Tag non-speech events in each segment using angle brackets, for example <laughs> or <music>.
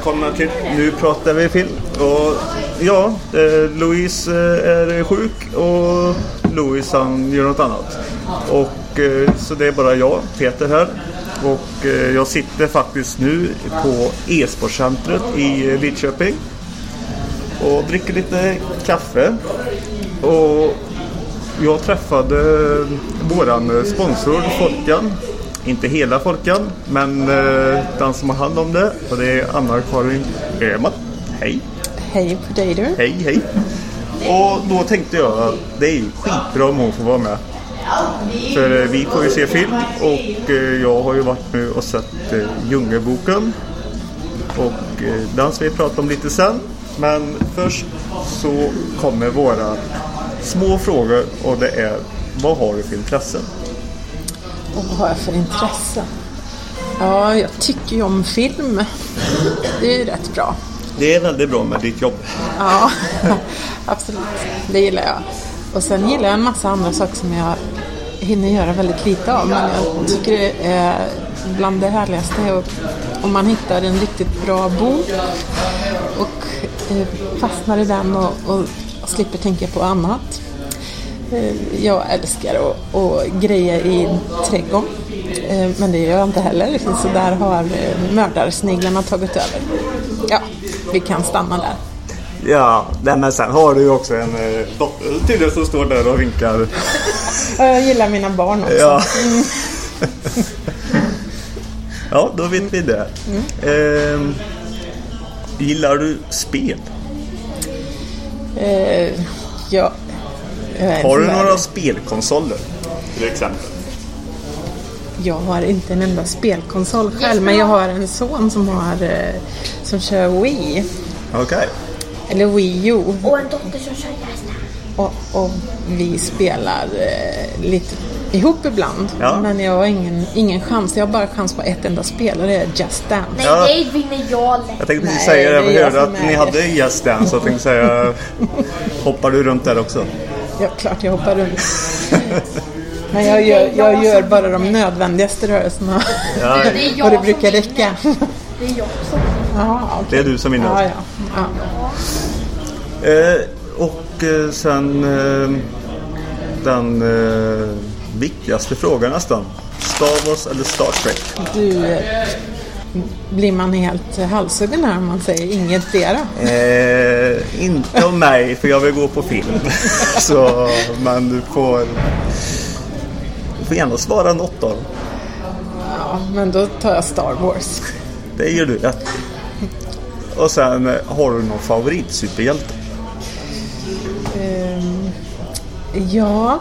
Välkomna till Nu pratar vi film. Och ja, eh, Louise eh, är sjuk och Louise han gör något annat. Och eh, så det är bara jag, Peter här. Och eh, jag sitter faktiskt nu på e-sportcentret i eh, Lidköping. Och dricker lite kaffe. Och jag träffade våran sponsor Folkan. Inte hela Folkan, men eh, den som har hand om det. Och det är Anna-Karin Öhman. Hej! Hej på dig du. Hej, hej! Och då tänkte jag att det är ju skitbra om hon får vara med. För eh, vi får ju se film och eh, jag har ju varit nu och sett eh, Djungelboken. Och eh, den ska vi prata om lite sen. Men först så kommer våra små frågor och det är vad har du för intressen? Och vad har jag för intresse? Ja, jag tycker ju om film. Det är ju rätt bra. Det är väldigt bra med ditt jobb. Ja, <laughs> absolut. Det gillar jag. Och sen gillar jag en massa andra saker som jag hinner göra väldigt lite av. Men jag tycker det är bland det härligaste är om man hittar en riktigt bra bok och eh, fastnar i den och, och slipper tänka på annat. Eh, Jag älskar att, att greja i trädgården. Eh, Men det gör jag inte heller. Så där har eh, mördarsniglarna tagit över. Ja, vi kan stanna där. Ja, men sen har du ju också en dotter tydligen som står där och vinkar. Ja, Jag gillar mina barn också. Ja. <laughs> ja, då vet vi det. Ehm, gillar du spel? Eh, ja. Jag Har du några spelkonsoler? Till exempel. Jag har inte en enda spelkonsol själv, men jag har en son som har eh, som kör Wii. Okej. Eller Wii U. Och en dotter som kör Just Och, och vi spelar eh, lite ihop ibland. Ja. Men jag har ingen, ingen chans. Jag har bara chans på ett enda spel och det är Just Dance. Nej, Ja. det vinner jag lätt. Jag tänkte precis säga det. Jag hörde att ni hade Yes Dance. Jag tänkte säga, <laughs> hoppar du runt där också? Ja, klart jag hoppar runt. <laughs> Men jag gör, jag gör bara de nödvändigaste rörelserna. Ja, <laughs> Det och det som brukar räcka. Det är jag som det är du som vinner. Ja, ja. ja. Eh, och eh, sen eh, den viktigaste frågan nästan. Star Wars eller Star Trek? Du, blir man helt halshuggen här om man säger inget dera? Eh, inte om mig, för jag vill gå på film. <laughs> Så, du får, du får gärna svara något av dem. Ja, men då tar jag Star Wars. Det gör du rätt Och sen, eh, har du någon favoritsuperhjälte? Ehm, ja,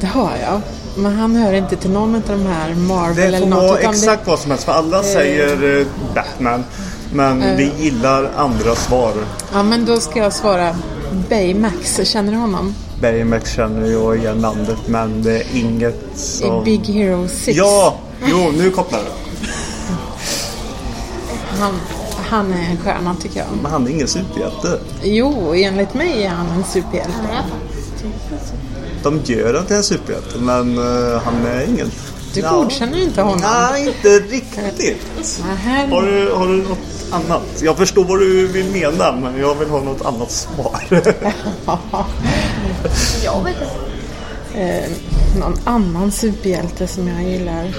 det har jag. Men han hör inte till någon av de här Marvel Det eller får något. vara utan exakt vad som helst, för alla säger eh, Batman. Men vi gillar andra svar. Det, ja, men då ska jag svara Baymax. Känner du honom? Baymax känner jag igen namnet, men det är inget som... I Big Hero 6. Ja! Jo, nu kopplar det. Han, han är en stjärna tycker jag. Men han är ingen superhjälte. Jo, enligt mig är han en superhjälte. De gör den till en superhjälte, men eh, han är ingen... Du Ja. godkänner inte honom. Nej, inte riktigt. Har du, har du något annat? Jag förstår vad du vill mena, men jag vill ha något annat svar. <laughs> Jag vet inte. Eh, någon annan superhjälte som jag gillar.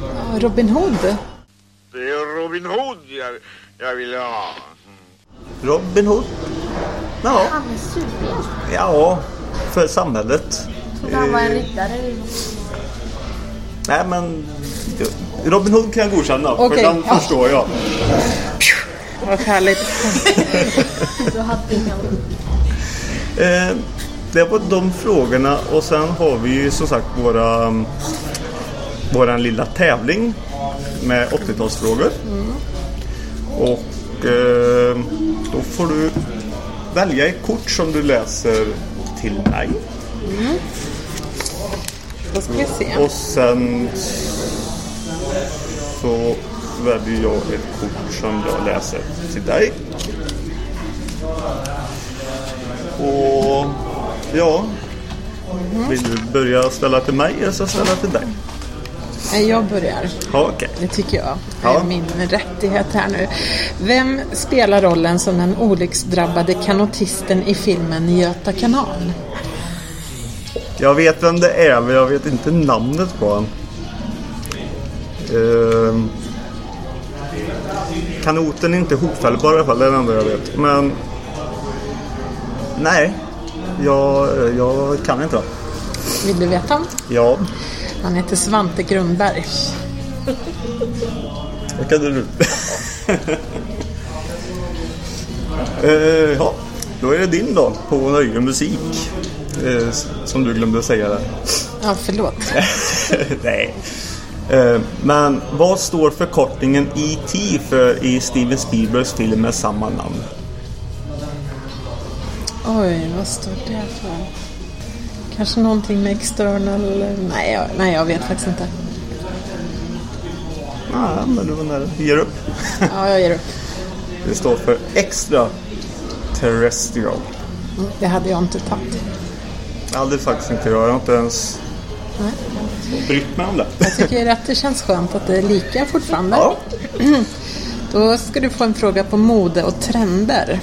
Ja, Robin Hood. Det är Robin Hood jag, jag vill ha. Robin Hood? Ja, Han är superhjälte. ja, för samhället. Trodde han var en riddare eller något. Nej, men Robin Hood kan jag godkänna, Okej, för den ja. förstår jag. Vad härligt. Eh, det var de frågorna och sen har vi ju som sagt våra våran lilla tävling med 80-talsfrågor. Och eh, då får du välja ett kort som du läser till mig. Då ska vi se. Och sen så väljer jag ett kort som jag läser till dig. Och ja, vill du börja ställa till mig eller så ställa till dig? Jag börjar. Ja, okej. Det tycker jag Ja. är min rättighet här nu. Vem spelar rollen som den olycksdrabbade kanotisten i filmen Göta kanal? Jag vet vem det är, men jag vet inte namnet på honom. Ehm, kanoten är inte hopfällbar i alla fall, det är det enda jag vet. Men... Nej, jag, jag kan inte det. Vill du veta? Ja, Han heter Svante Grundberg. vad kan du? uh, ja, då är det din dag på Nöje Musik. Eh, som du glömde säga där. Ja, förlåt. <laughs> Nej. Eh, Men vad står förkortningen E.T. för i Steven Spielbergs film med samma namn? Oj, vad står det för? Kanske någonting med external... Nej, jag, nej, jag vet faktiskt inte. Ja, men du var nära. Ger upp. Ja, jag ger upp. Det står för Extra Terrestrial. Mm, Det hade jag inte tagit. Hade faktiskt inte jag. Jag har inte ens Nej. brytt mig om det. Jag tycker att det känns skönt att det är lika fortfarande. Ja. <clears throat> Då ska du få en fråga på mode och trender.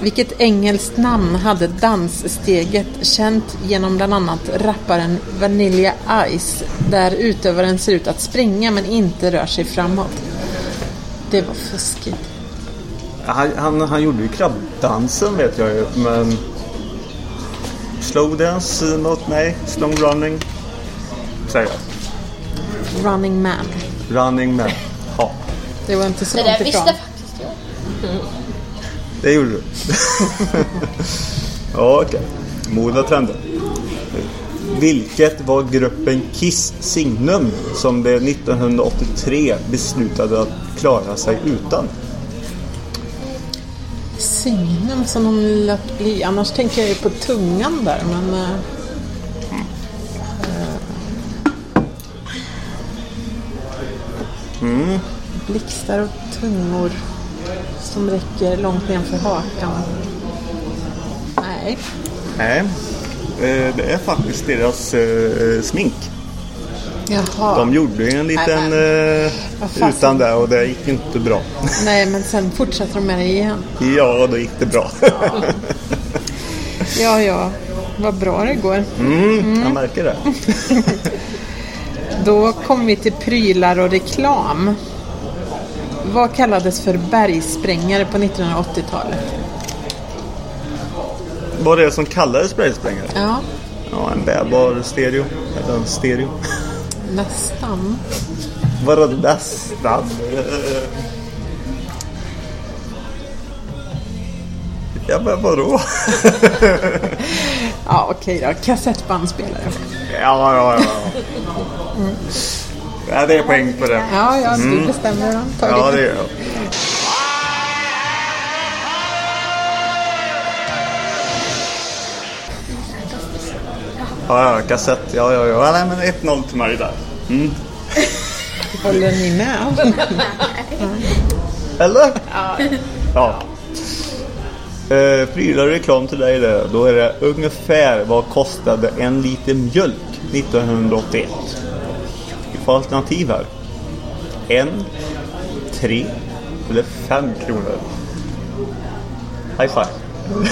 Vilket engelskt namn hade danssteget känt genom bland annat rapparen Vanilla Ice där utövaren ser ut att springa men inte rör sig framåt? Det var fuskigt. Han, han, han gjorde ju krabbdansen vet jag ju, men... Slow dance, något nej. Slow running. Säger jag. Running Man. Running man. Ja, Det var inte så Det långt där visste ifrån. faktiskt jag. Det gjorde du. <laughs> ja, okej. Och trender. Vilket var gruppen Kiss signum som det 1983 beslutade att klara sig utan? Signum som de lät bli. Annars tänker jag ju på tungan där men... eh, Mm. Blixtar och tungor som räcker långt nedanför hakan. Nej. Nej, eh, det är faktiskt deras eh, smink. Jaha. De gjorde ju en liten Nej, eh, utan det och det gick inte bra. <laughs> Nej, men sen fortsätter de med det igen. ja, då gick det bra. Ja, ja. Vad bra det går. Mm, jag märker det. <laughs> Då kommer vi till prylar och reklam. Vad kallades för bergsprängare på 1980-talet? Vad det som kallades spraysprängare? Ja, Ja, en bärbar stereo. Eller en stereo. nästan. Vadå nästan? Ja, men vadå? Ja, okej då. Kassettbandspelare. Ja, ja, ja. Ja, det är poäng på det. Ja, ja, du bestämmer då. Ta Ja, det. gör jag. Ja, ja, kassett. Ja, ja, ja. Nej, men 1-0 till mig <laughs> där. Håller ni med? <laughs> Eller? Ja. Eh, prylar reklam till dig där. Då är det ungefär vad kostade en liter mjölk 1981? Alternativ här. En, tre eller fem kronor. High five. <laughs>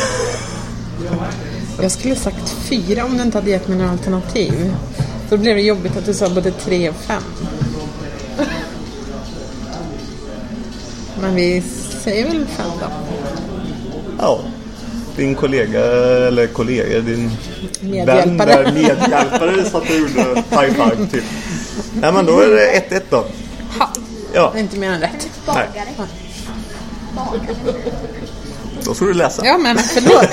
Jag skulle sagt fyra om du inte hade gett mig några alternativ. Då blev det jobbigt att du sa både tre och fem. Men vi säger väl fem då. Ja. Din kollega, eller kollega, din Medhjälpare. vän där, medhjälpare satt och gjorde high five till. Nej men då är det 1-1 då. Ha. Ja, Det är inte mer än rätt. nej. Då får du läsa. Ja, men förlåt.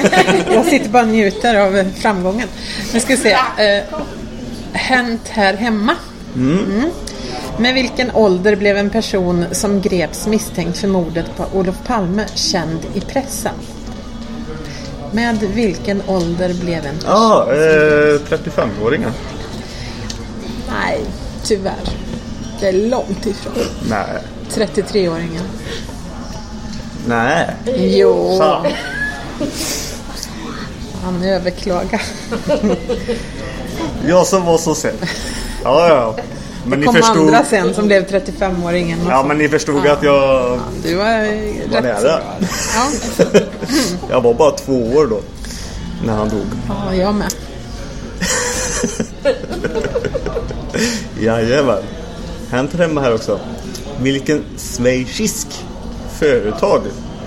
Jag sitter bara och njuter av framgången. Nu ska vi se. Eh, hänt här hemma. Mm. Med vilken ålder blev en person som greps misstänkt för mordet på Olof Palme känd i pressen? Med vilken ålder blev en person? Ja, eh, 35-åringar. Nej, tyvärr. Det är långt ifrån. Nej. 33-åringen. Nej. Jo, Fan. han överklagar. Jag som var så sen. Ja, ja. Men ni kom förstod, andra sen som blev 35-åringen. och ja, men ni förstod att jag, Du var Var rätt så nära. bra. Ja, <laughs> jag var bara två år då. När han dog. ja, jag med. <laughs> Jajamän. Hänt hemma här också. Vilken schweizisk företag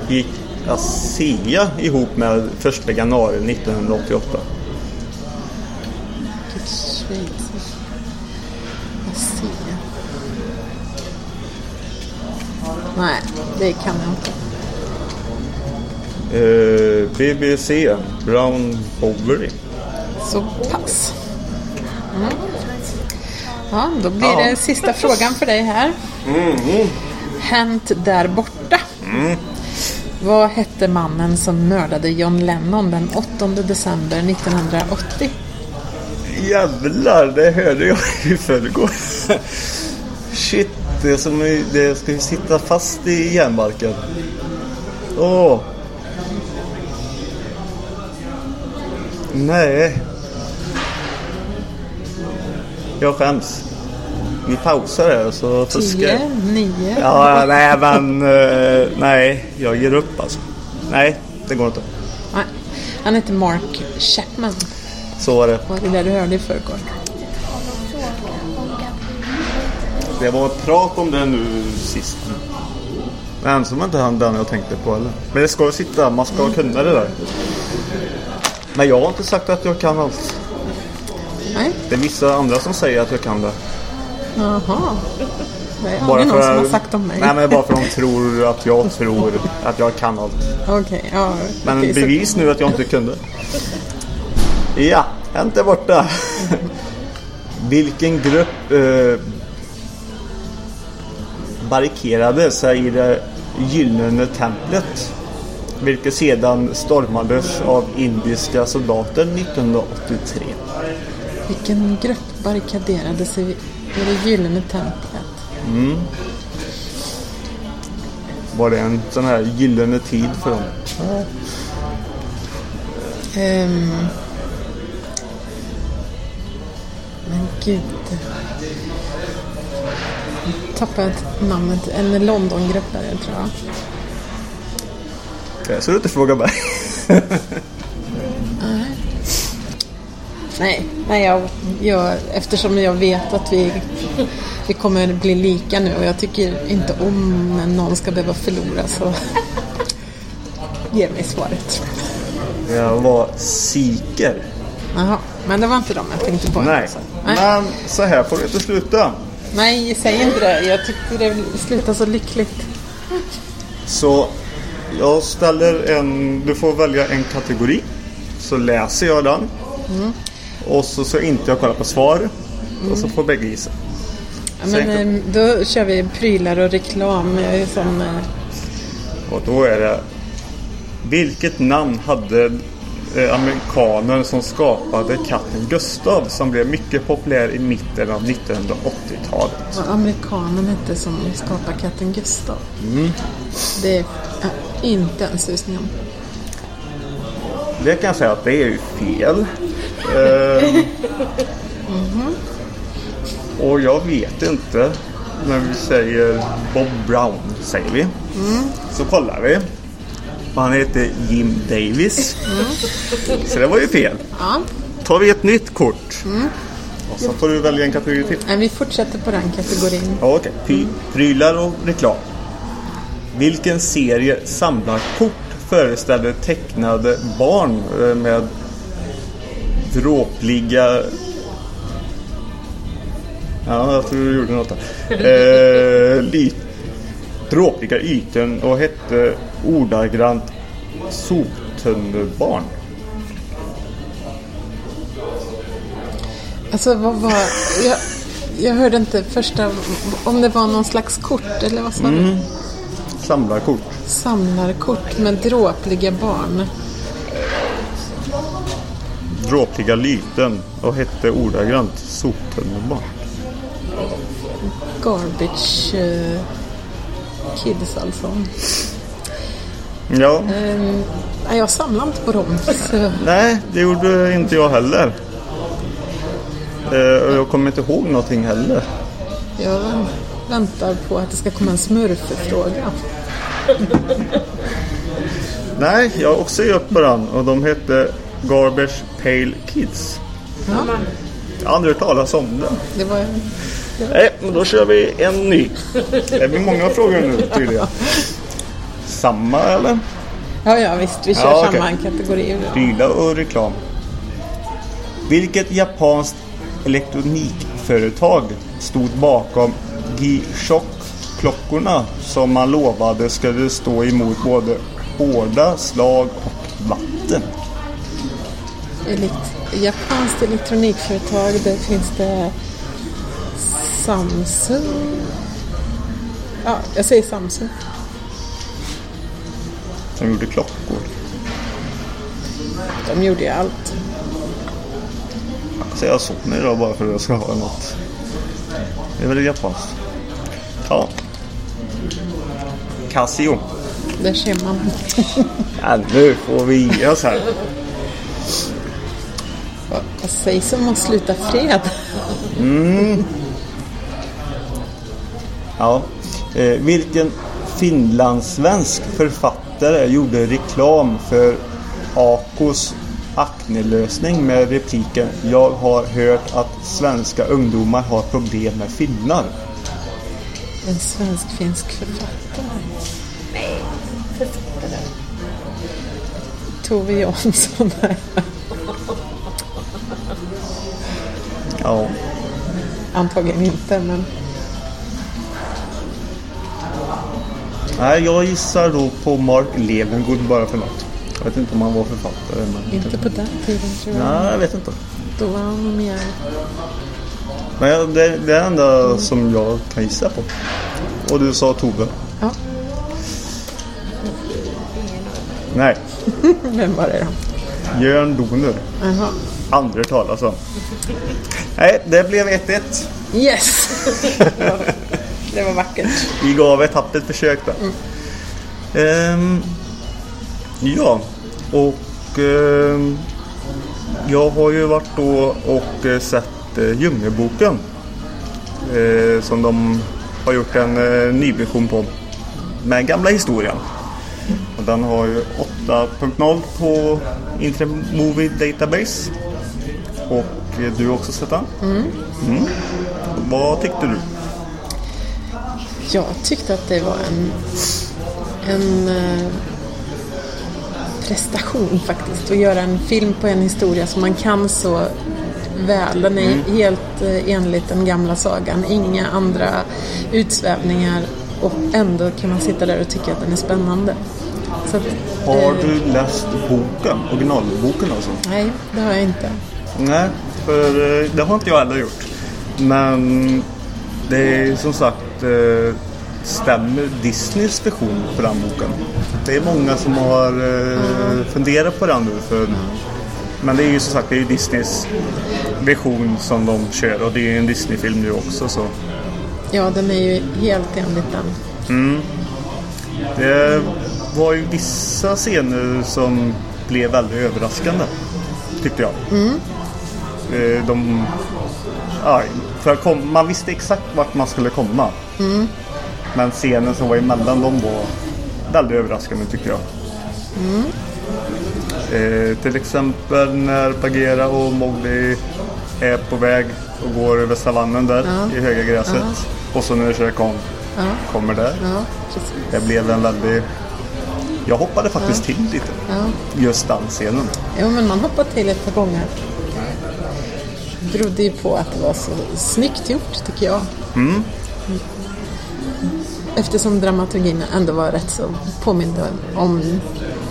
gick ASEA ihop med 1 januari 1988? Vilket Schweiz. Assia. Nej, det kan jag inte. Eh, BBC Brown Bovary. Så pass. Mm. Ja, då blir Ja. det sista frågan för dig här. Hänt där borta. Vad hette mannen som mördade John Lennon den 8 december 1980? Jävlar, det hörde jag i förrgår. Shit, det är som det ska ju sitta fast i järnbalken. Åh. Nej. Jag skäms. Vi pausar här så fuskar 10, 9, Ja, nej men eh, nej, jag ger upp alltså. Nej, det går inte. Nej, han heter Mark Chapman. Så var det. Var det där du hörde i förrgår? Det var prat om det nu sist. Men som inte han den jag tänkte på eller? Men det ska sitta, man ska kunna det där. Men jag har inte sagt att jag kan allt. Nej, Det är vissa andra som säger att jag kan det. jaha. Det är aldrig någon som har sagt om mig. Nej men bara för att de tror att jag tror att jag kan allt. Okej, ja. Men så- bevis nu att jag inte kunde. Ja, hänt är borta. Vilken grupp eh, barrikerade sig i det gyllene templet? Vilket sedan stormades av indiska soldater 1983. Vilken grupp barrikaderade sig i det gyllene templet? Var det en sån här gyllene tid för dem? Ehm. Men gud. Jag tappade namnet. En Londongrupp är det tror jag. Det ska du inte fråga mig. Nej, nej jag, jag, eftersom jag vet att vi, vi kommer bli lika nu och jag tycker inte om när någon ska behöva förlora så ge mig svaret. Jag var siker. Jaha, men det var inte dem jag tänkte på. Nej. alltså. Nej. Men så här får det inte sluta. Nej, säg inte det. Jag tyckte det slutade så lyckligt. Så jag ställer en, du får välja en kategori. Så läser jag den. Och så ska inte jag kolla på svar. Och så får bägge gissa. Ja, men, eh, då kör vi prylar och reklam. Jag är som, eh, Och då är det Vilket namn hade eh, amerikanen som skapade katten Gustav som blev mycket populär i mitten av 1980-talet? vad amerikanen hette som skapade katten Gustav. Det är inte en susning om. Det kan jag säga att det är ju fel. Eh, Och jag vet inte. När vi säger Bob Brown, säger vi. Så kollar vi. Han heter Jim Davis. Så det var ju fel. Ja, tar vi ett nytt kort. Och så får du välja en kategori till. men vi fortsätter på den kategorin. Ja, okej. Pry- Prylar och reklam. Vilken serie samlarkort föreställer tecknade barn eh, med dråpliga... Ja, jag tror du gjorde något där. Eh, li... Dråpliga ytor och hette ordagrant soptunnelbarn. Alltså vad var... Jag, jag hörde inte första... Om det var någon slags kort eller vad sa du? Samlarkort. Samlarkort med dråpliga barn. Dråpliga lyten och hette ordagrant soptunnelbarn. Garbage eh, Kids alltså. Ja, Ehm, nej, jag samlar inte på dem. Så, nej det gjorde inte jag heller. Eh, och jag kommer inte ihåg någonting heller. Jag väntar på att det ska komma en smurffråga. Nej, jag har också gett på den och de hette Garbage Pale Kids. Ja, aldrig talas om den. det var Nej, men då kör vi en ny. Det blir många frågor nu tydligen. Samma eller? Ja, ja visst. Vi kör Ja, samma kategori. Prylar och reklam. Vilket japanskt elektronikföretag stod bakom G-Shock-klockorna som man lovade skulle stå emot både hårda slag och vatten? Elekt- japanskt elektronikföretag. Där finns det Samsung. Ja, jag säger Samsung. Som gjorde klockor. De gjorde ju allt. Så jag Sony då bara för att jag ska ha något. Det är väl japanskt. Ja. Casio. Där ser man. Ja, nu får vi ge oss här. Vad, sägs om att sluta fred? Ja. Eh, vilken finlandssvensk författare gjorde reklam för Akos aknelösning med repliken Jag har hört att svenska ungdomar har problem med finnar. En svensk-finsk författare. Författare. Tove Jansson. <laughs> Ja. Antagligen inte, men Nej, jag gissar då på Mark Levengood bara för något. Jag vet inte om han var författare. Men... inte på den tiden tror jag. Nej, jag vet inte. Då var han mer... Men jag- det, det är det enda som jag kan gissa på. Och du sa Tove? Ja, Nej, <laughs> vem var det då? Jörn Donner. Jaha. Aldrig talas om. Nej, det blev 1-1. Yes! <laughs> det var vackert. Vi gav ett tappert försök där. Ehm, ja, och ehm, jag har ju varit då och eh, sett eh, Djungelboken. Eh, som de har gjort en eh, nyversion på. Med gamla historien. Och den har ju 8.0 på Internet Movie Database. Och du också sett den? Mm. Vad tyckte du? Jag tyckte att det var en, en eh, prestation faktiskt. Att göra en film på en historia som man kan så väl. Den är helt eh, enligt den gamla sagan. Inga andra utsvävningar. Och ändå kan man sitta där och tycka att den är spännande. Att, Har eh, du läst boken? Originalboken alltså? Nej, det har jag inte. Nej, för eh, det har inte jag heller gjort. Men det är som sagt eh, stämmer Disneys version på den boken. Det är många som har eh, funderat på den nu. För, men det är ju som sagt det är ju Disneys version som de kör och det är ju en Disney-film nu också. Så. Ja, den är ju helt enligt den. Det var ju vissa scener som blev väldigt överraskande. Tyckte jag. Eh, De, ja, för kom, man visste exakt vart man skulle komma. Men scenen som var emellan dem var väldigt överraskande tycker jag. Eh, till exempel när Bagheera och Mowgli är på väg och går över savannen där i höga gräset. Och så när Shere Khan kommer där. Ja. Det blev en väldigt... Jag hoppade faktiskt till lite. Ja. Just den scenen. Jo, men man hoppade till ett par gånger. Berodde ju på att det var så snyggt gjort, tycker jag. Mm. Eftersom dramaturgin ändå var rätt så påminde om,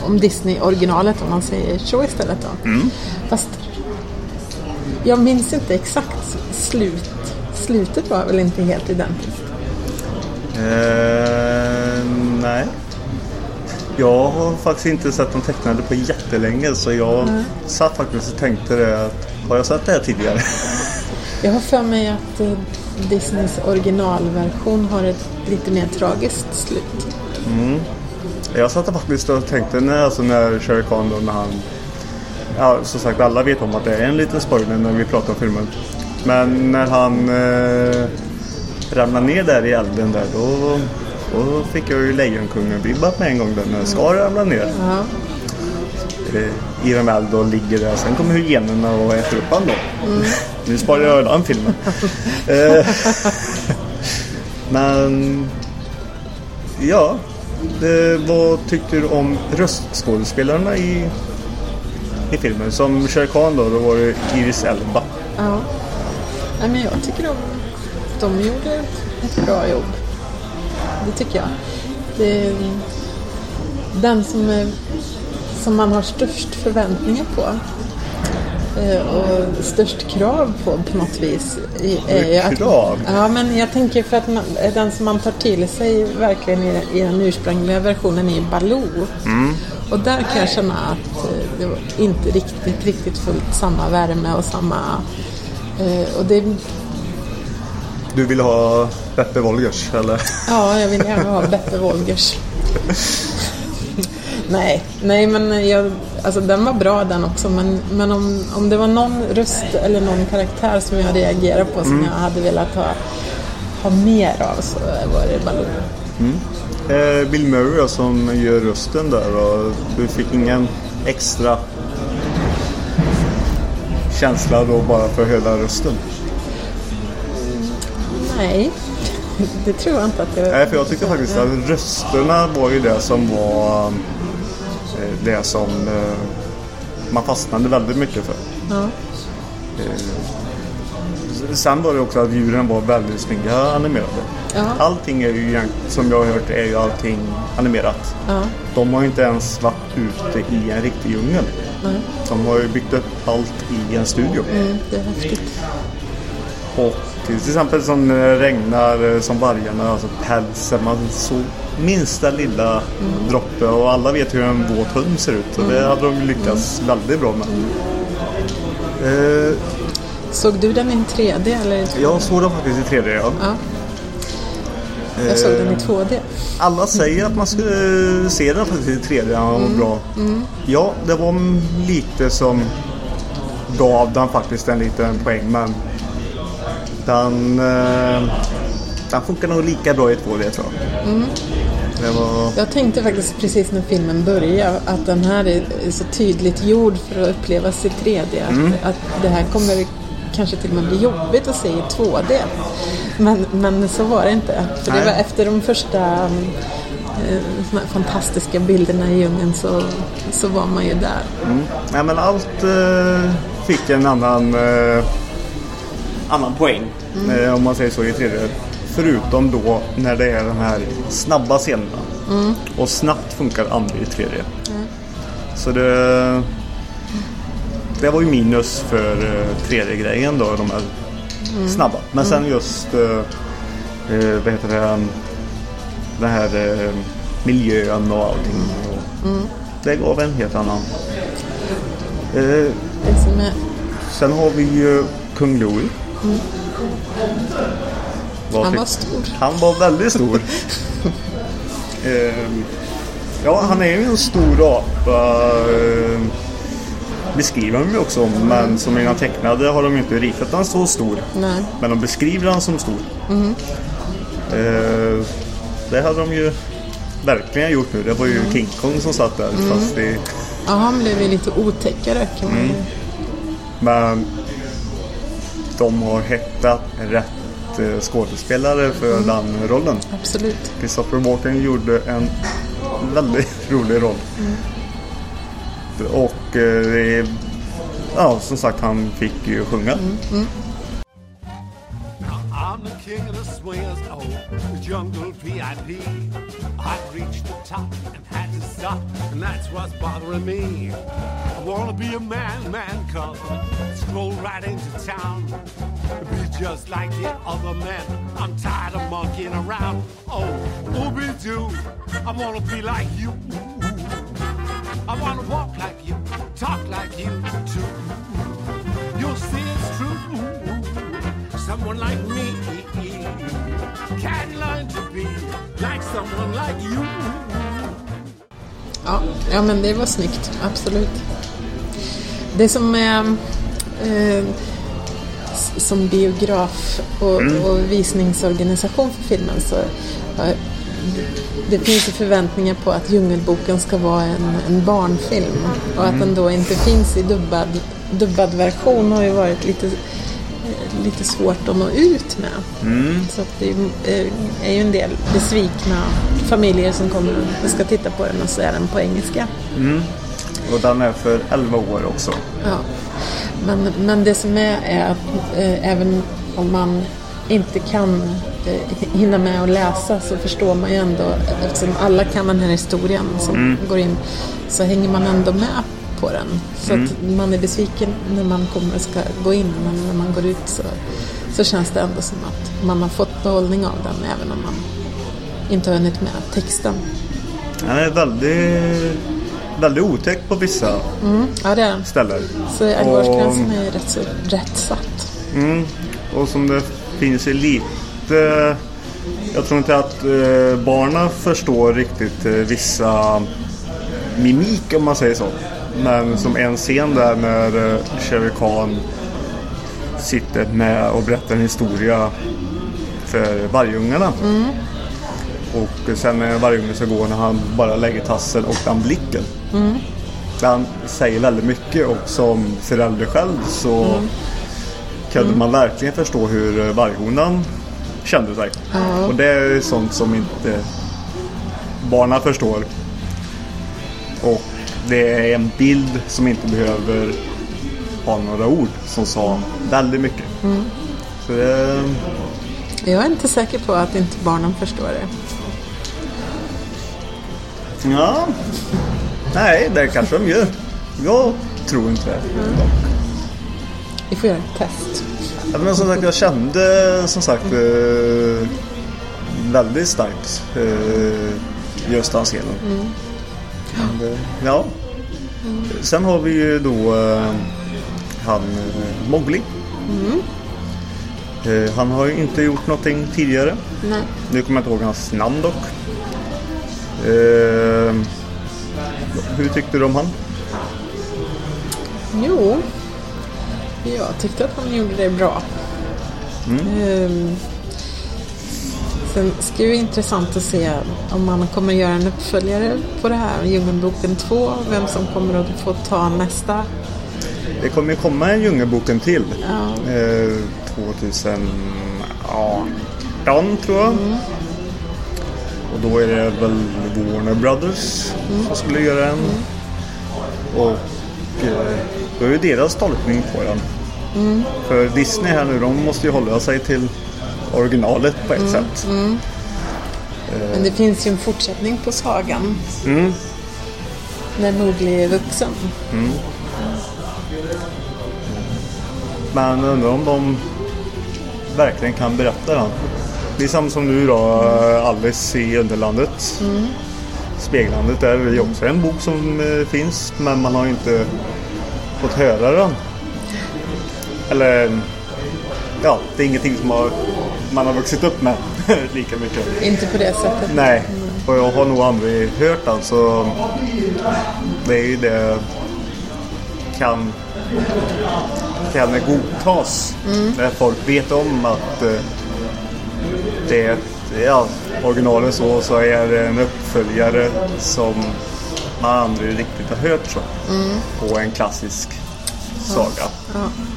om Disney-originalet, om man säger så istället. Då. Fast jag minns inte exakt slut. Slutet var väl inte helt identiskt. Eh, nej. Jag har faktiskt inte sett de tecknade på jättelänge så jag satt faktiskt och tänkte det att har jag sett det här tidigare? Jag har för mig att eh, Disneys originalversion har ett lite mer tragiskt slut. jag satt faktiskt och tänkte när, alltså när Shere Khan då när han Ja, som sagt alla vet om att det är en liten spoiler när vi pratar om filmen. Men när han eh, ramlade ner där i elden där då, då fick jag ju Lejonkungen-vibbar med en gång där när Scar ramlade ner. Ja. Eh, I en eld och ligger där. Sen kommer hyenorna och äter upp honom då. nu sparar jag den filmen. eh, men ja, det, vad tyckte du om röstskådespelarna i, i filmen? Som Shere Khan då, då var det Iris Elba. ja. Nej, men jag tycker de, de gjorde ett bra jobb. Det tycker jag. Det, den som, som man har störst förväntningar på eh, och störst krav på på något vis. är ju att- Krav? Ja, men jag tänker för att man, den som man tar till sig verkligen i, i den ursprungliga versionen är Baloo. Och där kan jag känna att eh, det var inte riktigt, riktigt fullt samma värme och samma... Eh, och det, Du vill ha Beppe Wolgers eller? ja, jag vill gärna ha Beppe Wolgers. <laughs> nej, nej men jag, alltså den var bra den också. Men, men om, om det var någon röst eller någon karaktär som jag reagerade på som jag hade velat ha, ha mer av så var det Baloo. Eh, Bill Murray som gör rösten där och du fick ingen extra känsla då bara för höra rösten? Nej, det tror jag inte att jag... Nej, för jag tyckte faktiskt att rösterna var ju det som var det som eh, man fastnade väldigt mycket för. Ja. Eh, Sen var det också att djuren var väldigt snygga animerade. Ja. Allting är ju, som jag har hört, är ju allting animerat. Ja. De har ju inte ens varit ute i en riktig djungel. De har ju byggt upp allt i en studio. Mm, det är häftigt. Och till exempel som när det regnar, eh, som vargarna, alltså pälsen, man såg minsta lilla droppe och alla vet hur en våt hund ser ut. Och det hade de lyckats väldigt bra med. Eh, Såg du den i 3D eller? i 2D? jag såg den faktiskt i 3D. Ja. Ja. Jag såg den i Eh, 2D. Alla säger att man ska eh, se den faktiskt i 3D. Den var bra. Ja, det var lite som gav den faktiskt en liten poäng. Men den, eh, den funkar nog lika bra i 2D tror jag. Det var... Jag tänkte faktiskt precis när filmen började att den här är så tydligt gjord för att upplevas i 3D. Att, att det här kommer kanske till och med bli jobbigt att se i 2D. Men, men så var det inte. För det var efter de första eh, såna här fantastiska bilderna i djungeln så, så var man ju där. Nej men allt eh, fick en annan, eh, annan poäng. Eh, om man säger så i 3D. Förutom då när det är de här snabba scenerna. Och snabbt funkar aldrig i 3D. Så det, det var ju minus för eh, 3D-grejen då. De här snabba. Men sen just eh, eh, vad heter det, den här eh, miljön och allting. Och Det gav en helt annan Eh, sen har vi ju kung Louis. Vad han var stor. Han var väldigt stor. <laughs> Ehm, ja, han är ju en stor apa. Uh, beskriver de ju också. Men som den tecknade har de inte ritat han så stor. Nej. Men de beskriver han som stor. Eh, det hade de ju verkligen gjort nu. Det var ju King Kong som satt där. Fast i, Ja, han blev ju lite otäckare kan man ju Men de har hittat rätt eh, skådespelare för den rollen. Absolut. Christopher Walken gjorde en väldigt <laughs> rolig roll. Och eh, ja, som sagt han fick ju sjunga. I'm the king of the swingers, oh, the jungle VIP. I reached the top and had to stop, and that's what's bothering me. I wanna be a man, man cub, stroll right into town, be just like the other men. I'm tired of monkeying around. Oh, ooby doo, I wanna be like you. I wanna walk like you, someone like you. Ja, ja men det var snyggt. Absolut. Det som är... Eh, s- som biograf och, och visningsorganisation för filmen så ja, det finns ju förväntningar på att Djungelboken ska vara en, en barnfilm och att den då inte finns i dubbad, dubbad version har ju varit lite, eh, lite svårt att nå ut med. Så att det är, eh, är ju en del besvikna familjer som kommer och ska titta på den och så är den på engelska. Och den är för 11 år också. Ja. Men, men det som är är att eh, även om man inte kan eh, hinna med att läsa så förstår man ju ändå, eftersom alla kan den här historien som går in, så hänger man ändå med på den. Så att man är besviken när man kommer och ska gå in, men när man går ut så, så känns det ändå som att man har fått behållning av den, även om man inte har hunnit med texten. Den är väldigt, väldigt otäck på vissa Ja, det är ställen. Så allvarsgränsen är ju rätt så rätt satt. Mm. Och som det finns i lite... Jag tror inte att eh, barnen förstår riktigt eh, vissa mimik om man säger så. Men som en scen där när eh, Shere Khan sitter med och berättar en historia för vargungarna. Och sen när vargungen ska gå när han bara lägger tassen och den blicken. Den säger väldigt mycket och som förälder själv så kunde man verkligen förstå hur varghonan kände sig. Och det är sånt som inte barnen förstår. Det är en bild som inte behöver ha några ord som sa väldigt mycket. Så det, Jag är inte säker på att inte barnen förstår det. ja, nej det kanske de gör. Jag tror inte det. Vi får göra ett test. Ja, men som sagt, jag kände som sagt eh, väldigt starkt eh, just den scenen. Men, eh, ja. Sen har vi ju då eh, han eh, Mowgli. Eh, han har ju inte gjort någonting tidigare. Nej. Nu kommer jag inte ihåg hans namn dock. Eh, hur tyckte du om han? Jo, jag tyckte att han gjorde det bra. Ehm, sen ska det bli intressant att se om man kommer göra en uppföljare på det här, Djungelboken 2, vem som kommer att få ta nästa. Det kommer ju komma en Djungelboken till. Ja. Eh, 2018 tror jag. Och då är det väl Warner Brothers som skulle göra en. Och eh, då är det deras tolkning på den. För Disney här nu, de måste ju hålla sig till originalet på ett sätt. Men det finns ju en fortsättning på sagan. När Mowgli är vuxen. Men undrar om de verkligen kan berätta den. Det är samma som nu då, Alice i Underlandet. Speglandet där är ju också en bok som eh, finns men man har inte fått höra den. Eller ja, det är ingenting som har, man har vuxit upp med <laughs> lika mycket. Inte på det sättet. Nej, och jag har nog aldrig hört den så det är ju det kan kan godtas när folk vet om att eh, det är ja, originalen så så är det en uppföljare som man aldrig riktigt har hört så på en klassisk saga. Om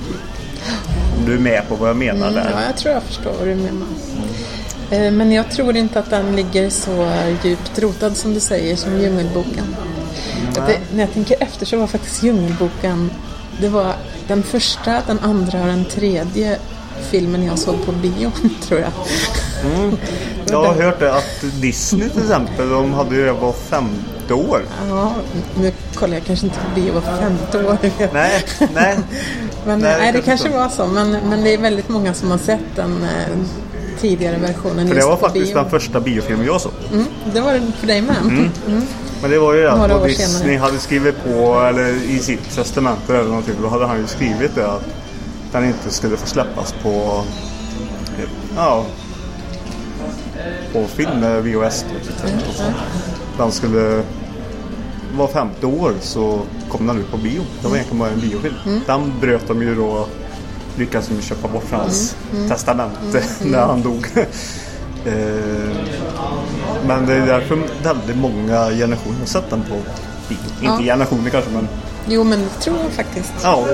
Du är med på vad jag menar där? Ja, jag tror jag förstår vad du menar. Eh, Men jag tror inte att den ligger så djupt rotad som du säger som Djungelboken. Det, när jag tänker efter så var faktiskt Djungelboken det var den första, den andra och den tredje filmen jag såg på bio, <laughs> tror jag. Jag har hört det att Disney till exempel, de hade ju det var femte år. Ja, nu kollar jag kanske inte på bio var femte år. Nej, nej. <laughs> Men Nej, nej, det kanske inte. var så. Men, men det är väldigt många som har sett den eh, tidigare versionen För det var faktiskt bio. den första biofilmen jag såg. Mm, det var det för dig med. Mm. Men det var ju det att Disney senare. hade skrivit på, eller i sitt testamente eller någonting, då hade han ju skrivit det att den inte skulle få släppas på, ja, på film med VHS. Och så. Den skulle, var femte år så kom den ut på bio. Det var egentligen bara en biofilm. Den bröt de ju då lyckades de köpa bort hans testamente <laughs> när han dog. <laughs> Eh, Men det är därför väldigt många generationer har sett den på bio. Inte Ja. generationer kanske men Jo, men det tror jag faktiskt. ja,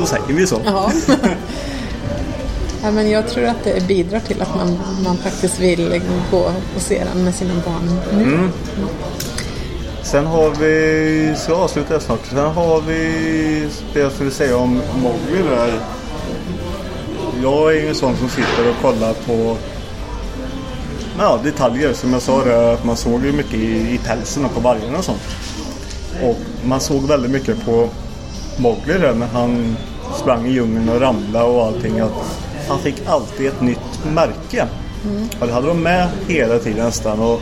då säger vi så. Ja. <laughs> ja, men jag tror att det bidrar till att man, man faktiskt vill gå och se den med sina barn nu. Sen har vi, ska jag avsluta det snart, sen har vi det jag skulle säga om Mowgli där. Jag är ingen sån som sitter och kollar på ja, detaljer. Som jag sa där, att man såg ju mycket i, i pälsen och på vargarna och sånt. Och man såg väldigt mycket på Mowgli där när han sprang i djungeln och ramlade och allting. Att han fick alltid ett nytt märke. Och det hade de med hela tiden nästan. Och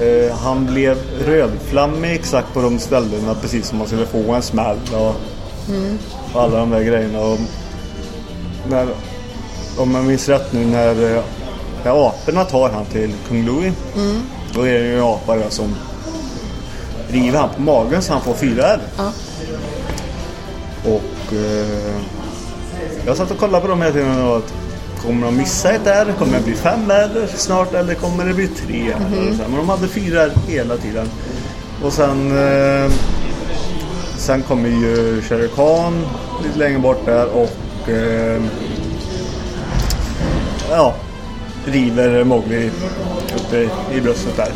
Eh, han blev rödflammig exakt på de ställena precis som man skulle få en smäll och, och alla de där grejerna. Och när, om jag minns rätt nu när, eh, när aporna tar han till kung Louis. Då är det ju en apa där som river han på magen så han får fyra ärr. Ja. Och eh, jag satt och kollade på dem hela tiden och att Kommer de missa ett ärr? Kommer det bli fem ärr snart eller kommer det bli tre ärr? Mhm. Men de hade fyra ärr hela tiden. Och sen eh, Sen kommer ju Shere Khan lite längre bort där och eh, Ja River Mowgli uppe i bröstet där.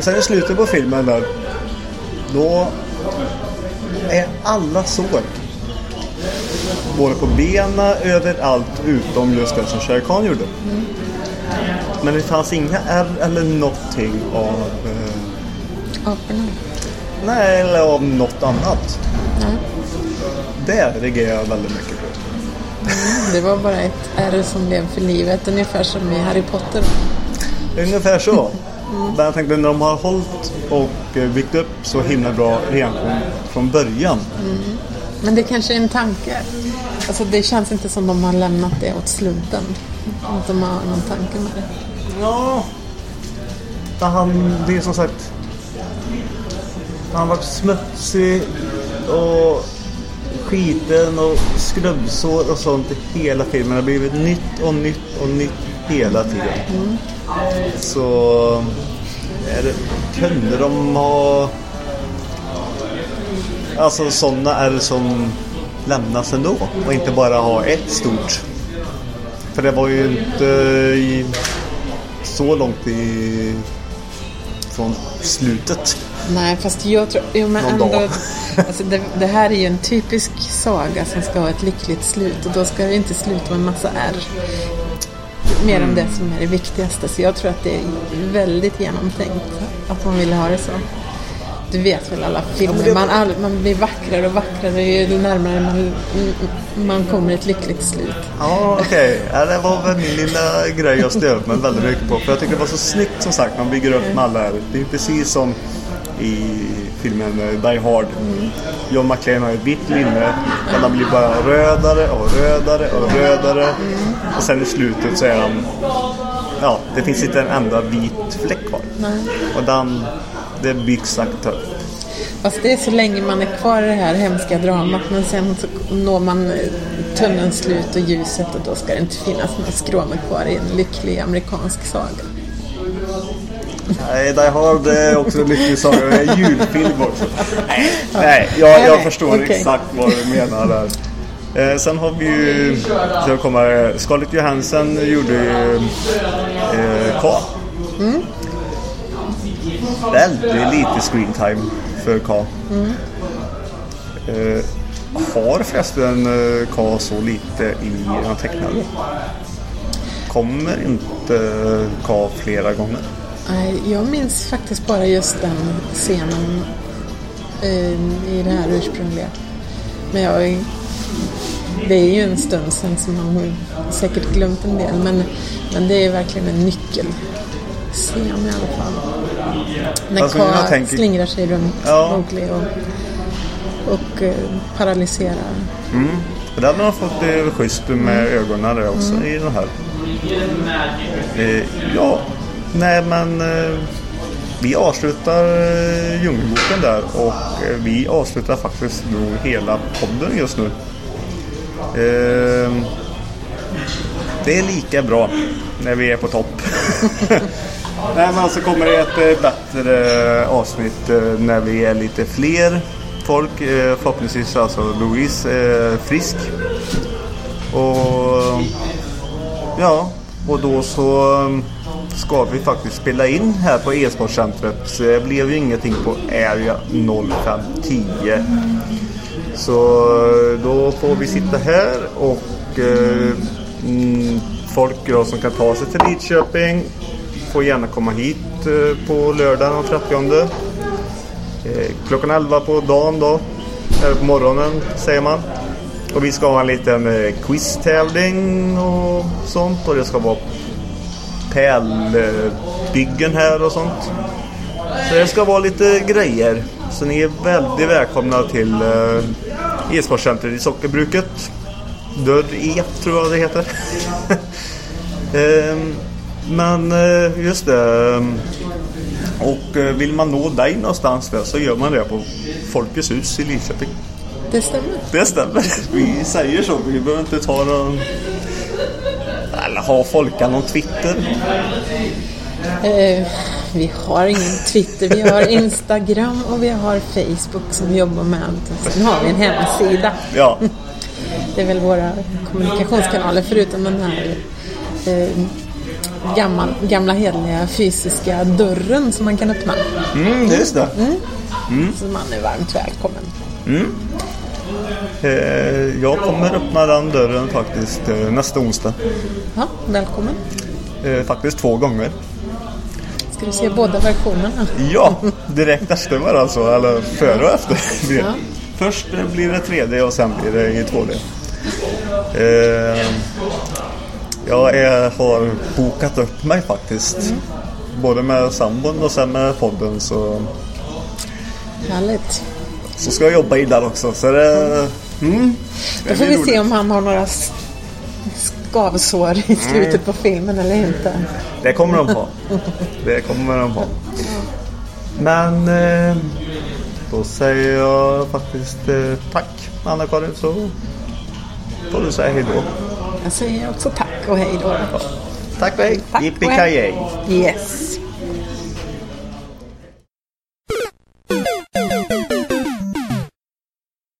Sen i slutet på filmen där Då är alla sår både på benen, överallt utom just det som Shere Khan gjorde. Men det fanns inga ärr eller någonting av eh, Aporna. Nej, eller av något annat. Nej. Det reagerar jag väldigt mycket på. Det var bara ett ärr som blev för livet, ungefär som i Harry Potter. Ungefär så. Men jag tänkte när de har hållit och eh, byggt upp så himla bra reaktion från början. Men det kanske är en tanke. Alltså det känns inte som de har lämnat det åt slumpen. Att de har någon tanke med det. Ja. Han, det är som sagt. Han var smutsig och skiten och skrubbsår och sånt i hela filmen. Det har blivit nytt och nytt och nytt hela tiden. Så är det, kunde de ha Alltså sådana är som lämnas ändå och inte bara ha ett stort. För det var ju inte i, så långt i, från slutet. Nej, fast jag tror... Jo, men Någon ändå, alltså det, det här är ju en typisk saga som ska ha ett lyckligt slut och då ska det inte sluta med en massa ärr. Mer Mm. än det som är det viktigaste. Så jag tror att det är väldigt genomtänkt att man vill ha det så. Du vet väl alla filmer, man, all, man blir vackrare och vackrare ju närmare man, man kommer ett lyckligt slut. Ja, okej. Ja, det var väl min lilla grej jag störde mig väldigt mycket på. För jag tycker det var så snyggt som sagt. Man bygger upp med alla här. Det är precis som i filmen Die Hard. John McClane har ett vitt linne. Men han blir bara rödare och rödare och rödare. Och sen i slutet så är han... Ja, det finns inte en enda vit fläck kvar. Och den, det byggs sakta upp. Fast det är så länge man är kvar i det här hemska dramat men sen så når man eh, tunnelns slut och ljuset och då ska det inte finnas några skråmor kvar i en lycklig amerikansk saga. Nej, Die Hard är också en lycklig saga. Det är julfilm också. Nej, nej jag, jag förstår okej. exakt vad du menar där. Eh, sen har vi ju, så jag kommer, Scarlett Johansson gjorde ju eh, K. Väldigt lite screen time för K. Eh, har förresten eh, K så lite i den tecknade? Kommer inte K flera gånger? Nej, jag minns faktiskt bara just den scenen eh, i det här ursprungliga. Men jag, det är ju en stund sedan som man har säkert glömt en del men, men det är verkligen en nyckelscen i alla fall. När Alltså, Ka tänker- slingrar sig runt Ja. Mowgli och, och eh, paralyserar. Och det hade man fått eh, schysst med ögonen där också i den här. Eh, ja, nej men eh, vi avslutar eh, Djungelboken där och eh, vi avslutar faktiskt nog hela podden just nu. Ehm, det är lika bra när vi är på topp. <laughs> <laughs> Nej men alltså kommer det ett eh, bättre eh, avsnitt eh, när vi är lite fler folk. Förhoppningsvis alltså Louise är frisk. Och ja, och då så ska vi faktiskt spela in här på e-sportcentret. Så det blev ju ingenting på Area 0510. Så då får vi sitta här och eh, mm, folk då, som kan ta sig till Lidköping får gärna komma hit eh, på lördagen den 30. Eh, klockan 11 på dagen då. Eller på morgonen säger man. Och vi ska ha en liten eh, quiztävling och sånt. Och det ska vara pärlbyggen här och sånt. Så det ska vara lite grejer. Så ni är väldigt välkomna till e-sportcentret i Sockerbruket. Dörr E tror jag det heter. <laughs> Ehm, men eh, just det. ehm, Och eh, vill man nå dig någonstans där så gör man det på Folkets hus i Lidköping. Det stämmer. Det stämmer. Vi säger så. Vi behöver inte ta någon... Eller har folkan någon Twitter? Eh, vi har ingen Twitter, vi har Instagram och vi har Facebook som vi jobbar med. Sen har vi en hemsida. Ja. Det är väl våra kommunikationskanaler förutom den här eh, gammal, gamla hederliga fysiska dörren som man kan öppna. Mm, just det. Så man är varmt välkommen. Eh, Jag kommer öppna den dörren faktiskt eh, nästa onsdag. Ja, välkommen. Eh, Faktiskt två gånger. Ska du se båda versionerna? Ja, direkt efter varandra alltså. Eller före och efter. Ja. Först blir det 3D och sen blir det i 2D. Jag är, har bokat upp mig faktiskt. Både med sambon och sen med podden så, Härligt. så ska jag jobba in där också. Så det, mm, det Då får vi se roligt. om han har några skavsår i slutet på filmen eller inte. Det kommer de ha. <laughs> Det kommer de ha. Men eh, då säger jag faktiskt eh, tack Anna-Karin så får du säga hej då. Jag säger också tack och hej då. Tack och hej. Yippee-ki-yay. Yes.